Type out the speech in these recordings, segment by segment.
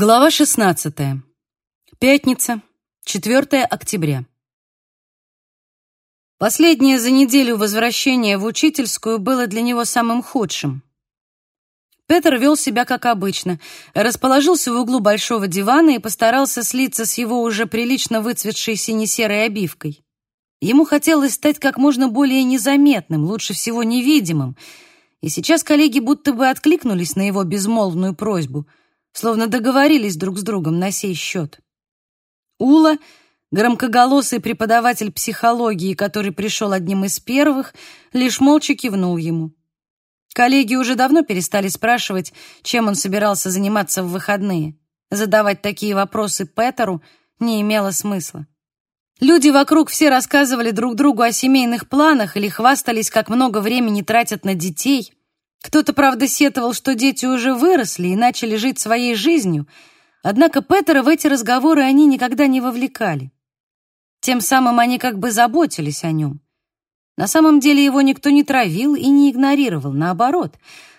Глава 16. Пятница, 4 октября. Последнее за неделю возвращение в учительскую было для него самым худшим. Петр вел себя как обычно, расположился в углу большого дивана и постарался слиться с его уже прилично выцветшей сине-серой обивкой. Ему хотелось стать как можно более незаметным, лучше всего невидимым, и сейчас коллеги будто бы откликнулись на его безмолвную просьбу — словно договорились друг с другом на сей счет. Ула, громкоголосый преподаватель психологии, который пришел одним из первых, лишь молча кивнул ему. Коллеги уже давно перестали спрашивать, чем он собирался заниматься в выходные. Задавать такие вопросы Петеру не имело смысла. Люди вокруг все рассказывали друг другу о семейных планах или хвастались, как много времени тратят на детей. Кто-то, правда, сетовал, что дети уже выросли и начали жить своей жизнью, однако Петера в эти разговоры они никогда не вовлекали. Тем самым они как бы заботились о нем. На самом деле его никто не травил и не игнорировал, наоборот.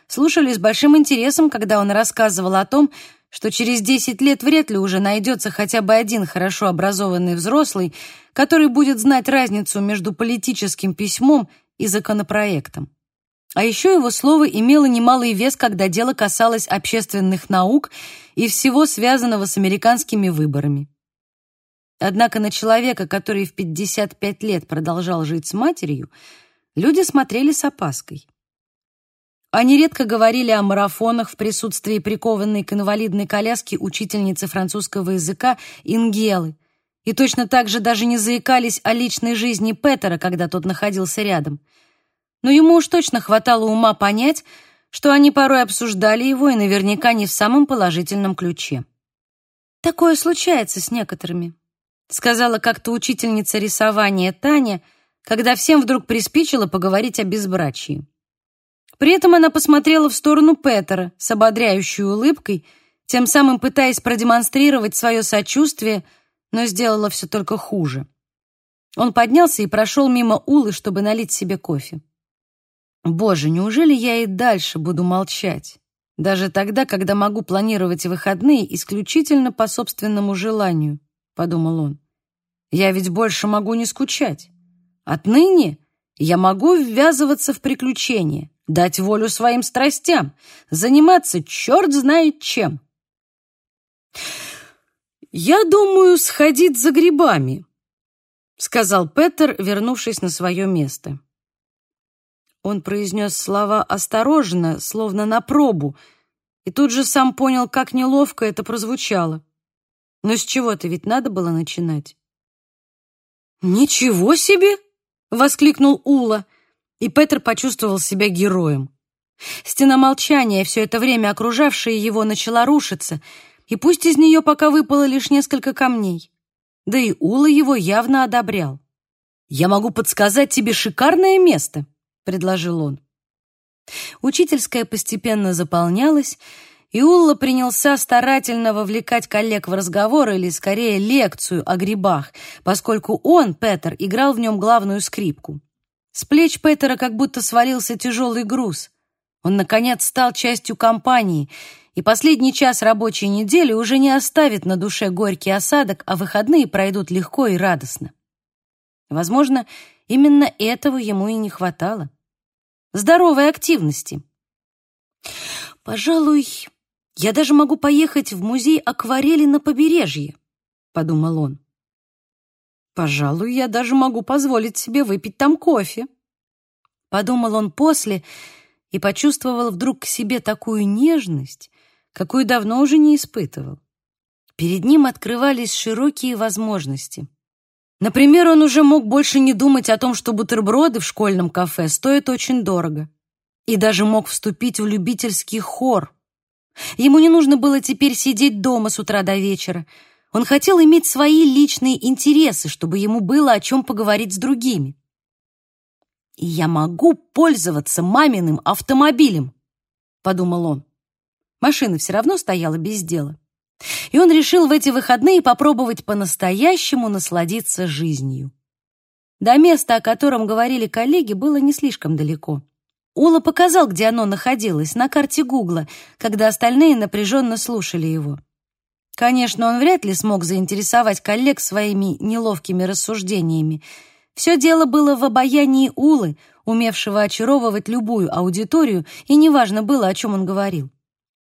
Слушали с большим интересом, когда он рассказывал о том, что через 10 лет вряд ли уже найдется хотя бы один хорошо образованный взрослый, который будет знать разницу между политическим письмом и законопроектом. А еще его слово имело немалый вес, когда дело касалось общественных наук и всего связанного с американскими выборами. Однако на человека, который в 55 лет продолжал жить с матерью, люди смотрели с опаской. Они редко говорили о марафонах в присутствии прикованной к инвалидной коляске учительницы французского языка Ингелы, и точно так же даже не заикались о личной жизни Петера, когда тот находился рядом — но ему уж точно хватало ума понять, что они порой обсуждали его и наверняка не в самом положительном ключе. «Такое случается с некоторыми», — сказала как-то учительница рисования Таня, когда всем вдруг приспичило поговорить о безбрачии. При этом она посмотрела в сторону Петера с ободряющей улыбкой, тем самым пытаясь продемонстрировать свое сочувствие, но сделала все только хуже. Он поднялся и прошел мимо Улы, чтобы налить себе кофе. Боже, неужели я и дальше буду молчать? Даже тогда, когда могу планировать выходные исключительно по собственному желанию, подумал он. Я ведь больше могу не скучать. Отныне я могу ввязываться в приключения, дать волю своим страстям, заниматься черт знает чем. «Я думаю сходить за грибами», — сказал Петер, вернувшись на свое место. Он произнес слова осторожно, словно на пробу, и тут же сам понял, как неловко это прозвучало. Но с чего-то ведь надо было начинать. «Ничего себе!» — воскликнул Ула, и Петр почувствовал себя героем. Стена молчания, все это время окружавшая его, начала рушиться, и пусть из нее пока выпало лишь несколько камней. Да и Ула его явно одобрял. «Я могу подсказать тебе шикарное место», предложил он. Учительская постепенно заполнялась, и Улла принялся старательно вовлекать коллег в разговор или, скорее, лекцию о грибах, поскольку он, Петер, играл в нем главную скрипку. С плеч Петера как будто свалился тяжелый груз. Он, наконец, стал частью компании, и последний час рабочей недели уже не оставит на душе горький осадок, а выходные пройдут легко и радостно. Возможно, именно этого ему и не хватало здоровой активности. «Пожалуй, я даже могу поехать в музей акварели на побережье», — подумал он. «Пожалуй, я даже могу позволить себе выпить там кофе», — подумал он после и почувствовал вдруг к себе такую нежность, какую давно уже не испытывал. Перед ним открывались широкие возможности — Например, он уже мог больше не думать о том, что бутерброды в школьном кафе стоят очень дорого. И даже мог вступить в любительский хор. Ему не нужно было теперь сидеть дома с утра до вечера. Он хотел иметь свои личные интересы, чтобы ему было о чем поговорить с другими. «И я могу пользоваться маминым автомобилем», — подумал он. Машина все равно стояла без дела и он решил в эти выходные попробовать по-настоящему насладиться жизнью. До места, о котором говорили коллеги, было не слишком далеко. Ула показал, где оно находилось, на карте Гугла, когда остальные напряженно слушали его. Конечно, он вряд ли смог заинтересовать коллег своими неловкими рассуждениями. Все дело было в обаянии Улы, умевшего очаровывать любую аудиторию, и неважно было, о чем он говорил.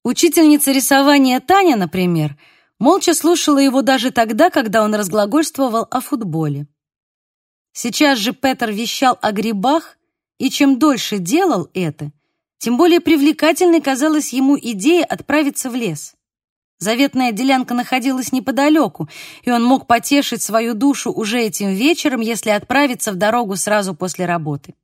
Учительница рисования Таня, например, молча слушала его даже тогда, когда он разглагольствовал о футболе. Сейчас же Петр вещал о грибах, и чем дольше делал это, тем более привлекательной казалась ему идея отправиться в лес. Заветная делянка находилась неподалеку, и он мог потешить свою душу уже этим вечером, если отправиться в дорогу сразу после работы.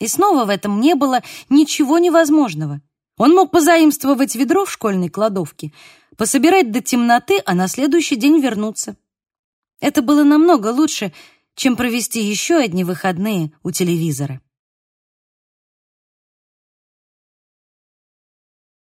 И снова в этом не было ничего невозможного. Он мог позаимствовать ведро в школьной кладовке, пособирать до темноты, а на следующий день вернуться. Это было намного лучше, чем провести еще одни выходные у телевизора.